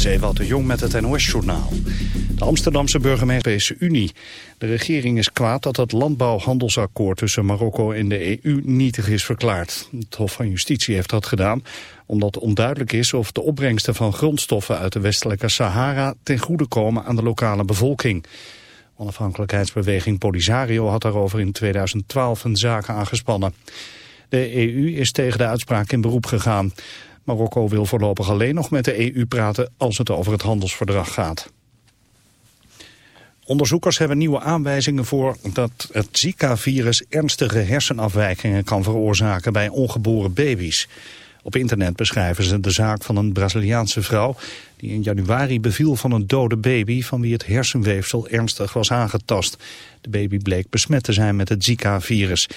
Is Ewout de Jong met het NOS-journaal. De Amsterdamse burgemeester Europese Unie. De regering is kwaad dat het landbouwhandelsakkoord tussen Marokko en de EU nietig is verklaard. Het Hof van Justitie heeft dat gedaan omdat onduidelijk is of de opbrengsten van grondstoffen uit de westelijke Sahara ten goede komen aan de lokale bevolking. Onafhankelijkheidsbeweging Polisario had daarover in 2012 een zaak aangespannen. De EU is tegen de uitspraak in beroep gegaan. Marokko wil voorlopig alleen nog met de EU praten als het over het handelsverdrag gaat. Onderzoekers hebben nieuwe aanwijzingen voor dat het Zika-virus ernstige hersenafwijkingen kan veroorzaken bij ongeboren baby's. Op internet beschrijven ze de zaak van een Braziliaanse vrouw die in januari beviel van een dode baby van wie het hersenweefsel ernstig was aangetast. De baby bleek besmet te zijn met het Zika-virus.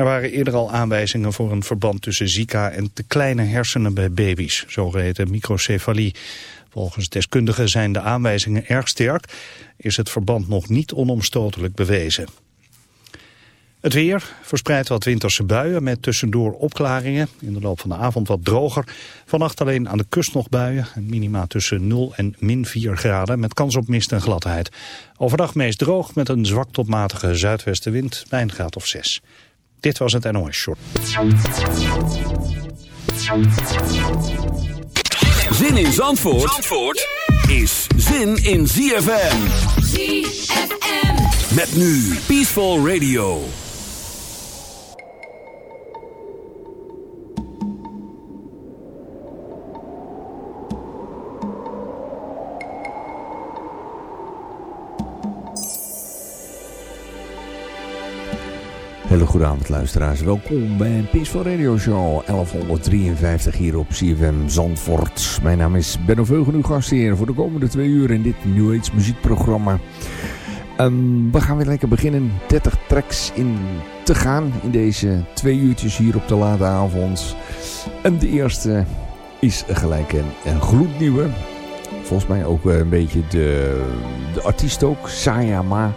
Er waren eerder al aanwijzingen voor een verband tussen Zika en te kleine hersenen bij baby's, zogeheten microcefalie. Volgens deskundigen zijn de aanwijzingen erg sterk, is het verband nog niet onomstotelijk bewezen. Het weer verspreidt wat winterse buien met tussendoor opklaringen. In de loop van de avond wat droger. Vannacht alleen aan de kust nog buien. Minima tussen 0 en min 4 graden met kans op mist en gladheid. Overdag meest droog met een zwak tot matige zuidwestenwind bij graad of 6. Dit was het NOS Short. Zin in Zandvoort, Zandvoort is zin in ZFM. ZFM. Met nu Peaceful Radio. Hele goede avond luisteraars, welkom bij Peaceful Radio Show 1153 hier op CFM Zandvoort. Mijn naam is Benno Veugen, uw gastheer voor de komende twee uur in dit New Age muziekprogramma. Um, we gaan weer lekker beginnen 30 tracks in te gaan in deze twee uurtjes hier op de late avond. En de eerste is gelijk een, een gloednieuwe. Volgens mij ook een beetje de, de artiest ook, Sayama.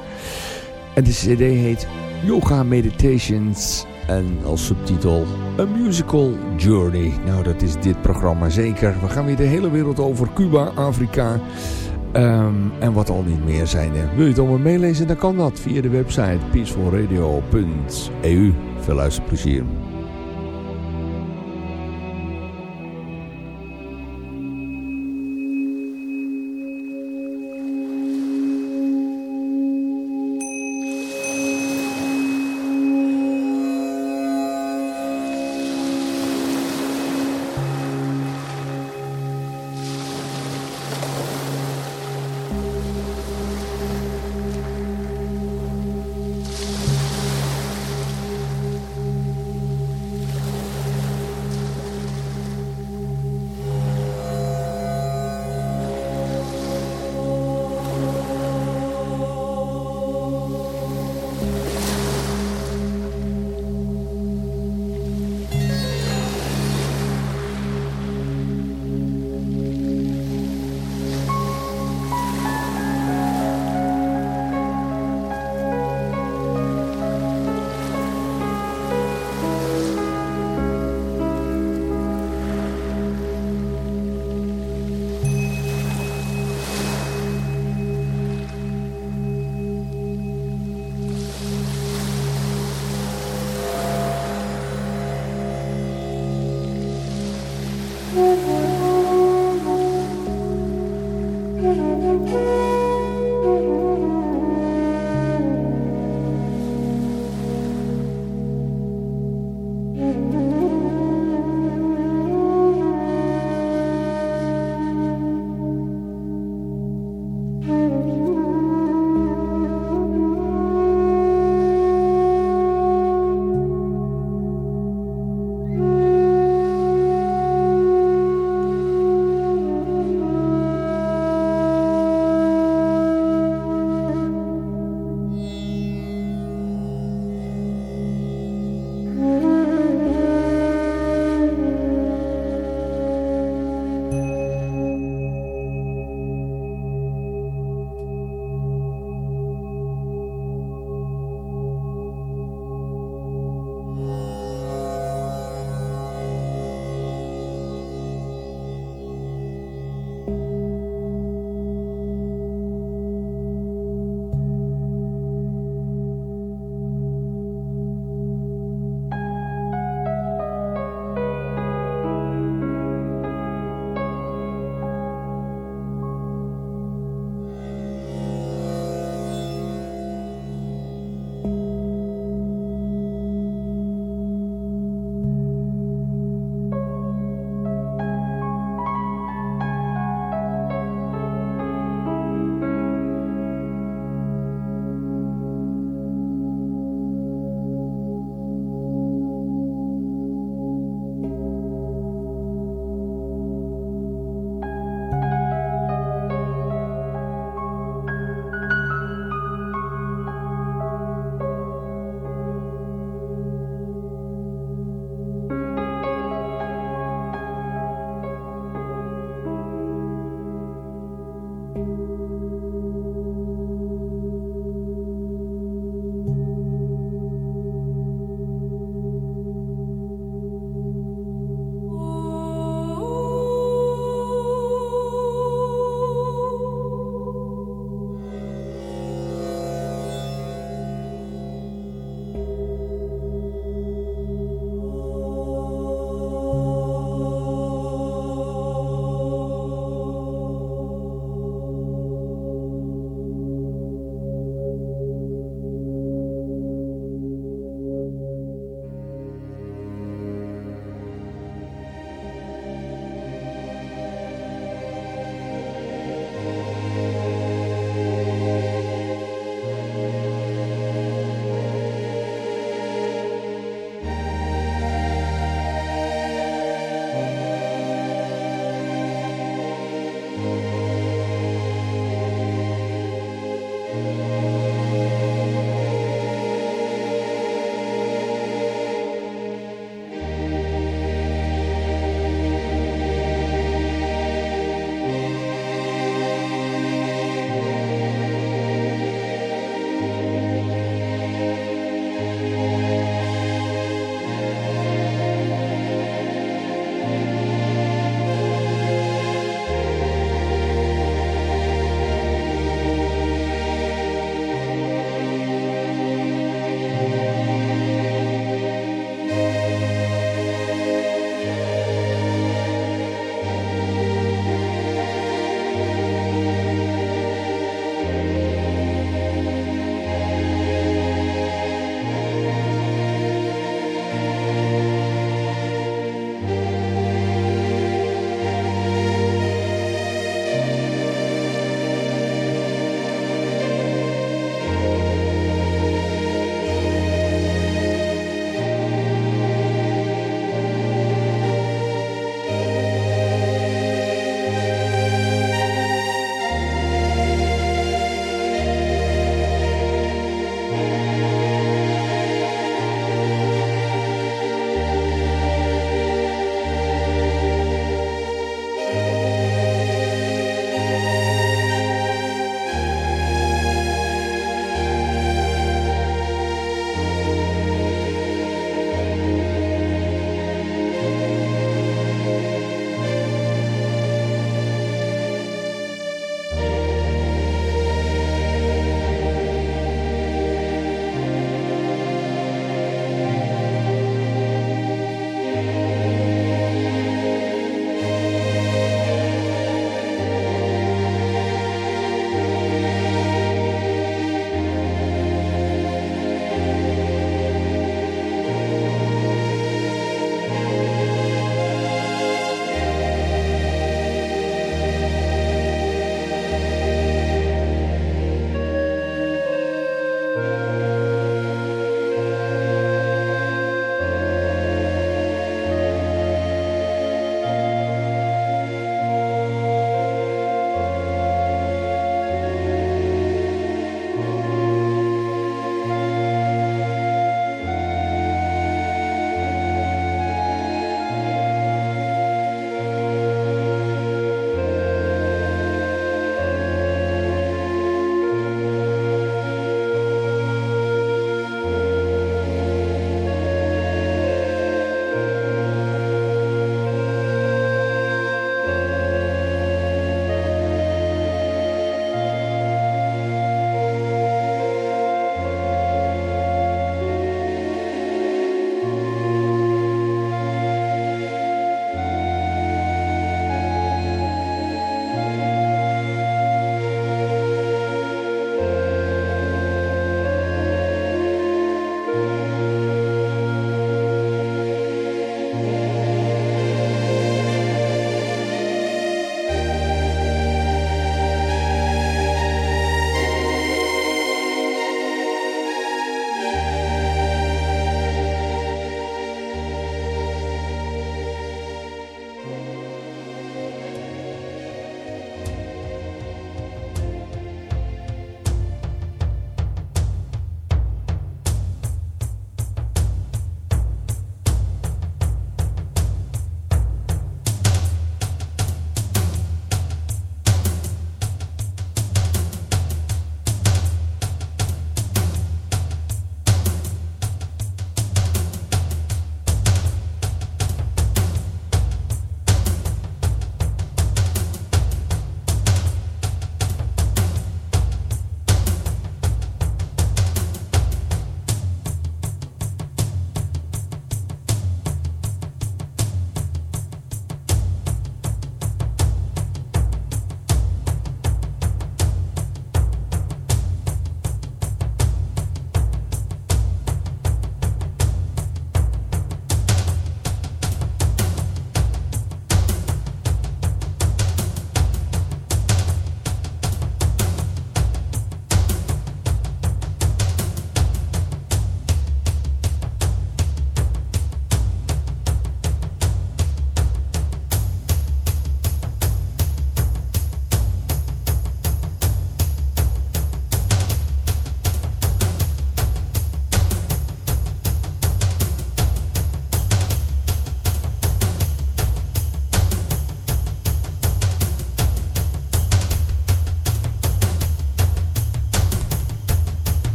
En de cd heet Yoga Meditations en als subtitel A Musical Journey. Nou, dat is dit programma zeker. We gaan weer de hele wereld over Cuba, Afrika um, en wat al niet meer zijn. Wil je het allemaal meelezen, dan kan dat via de website peacefulradio.eu. Veel luisterplezier.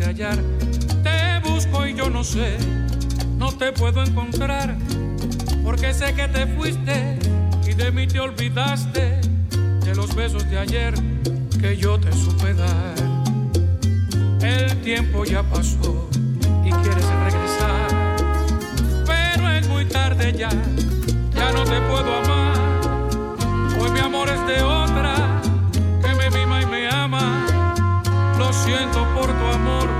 de hallar. Te busco y yo no sé, no te puedo encontrar, porque sé que te fuiste y de mí te olvidaste, de los besos de ayer que yo te supe dar. El tiempo ya pasó y quieres regresar, pero es muy tarde ya, ya no te puedo amar, hoy mi amor es de hoy siento por tu amor.